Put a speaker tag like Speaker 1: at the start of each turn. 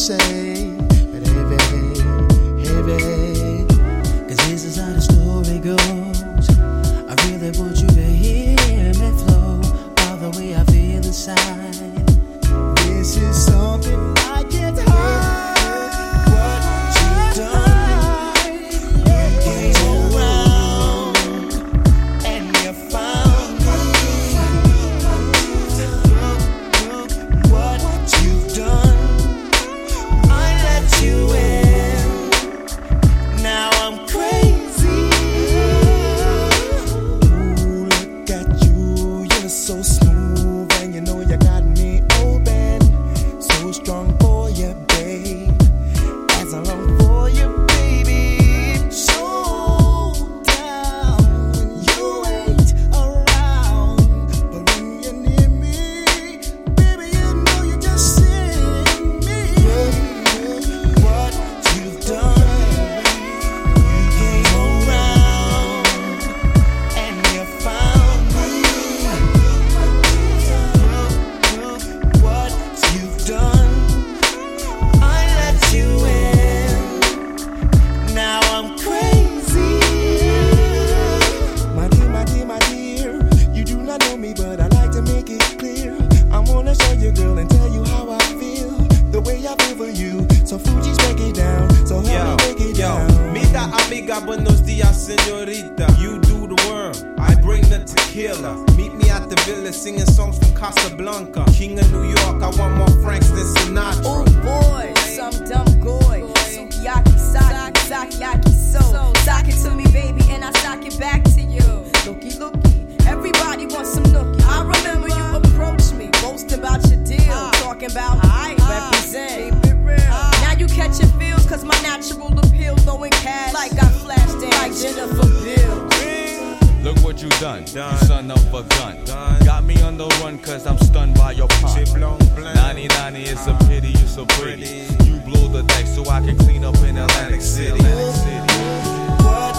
Speaker 1: say. So Fugees break it down. So help yo, me break it yo. down. Mira
Speaker 2: amiga, buenos dias, senorita. You do the worm. I bring the tequila. Meet me at the villa singing songs from Casablanca. King of New York, I want more Franks than Sinatra. Oh
Speaker 3: boy, some dumb goy. Sukiyaki, sake, sock, yaki, so. Sock it to me, baby, and I sock it back to you. Looky, looky. Everybody wants some nookie. I remember you approached me, boasting about your deal. Ah. Talking about I ah. represent natural appeal throwing cash. Like I flashed in, like Jennifer Beals.
Speaker 4: Look what you done, Done. you son of a gun.
Speaker 2: Done.
Speaker 4: Got me on the run cause I'm stunned by your Shit pun.
Speaker 2: blown blank. 99
Speaker 4: a pity, you're so pretty. You blow the dice so I can clean up in Atlantic City. What you've
Speaker 1: done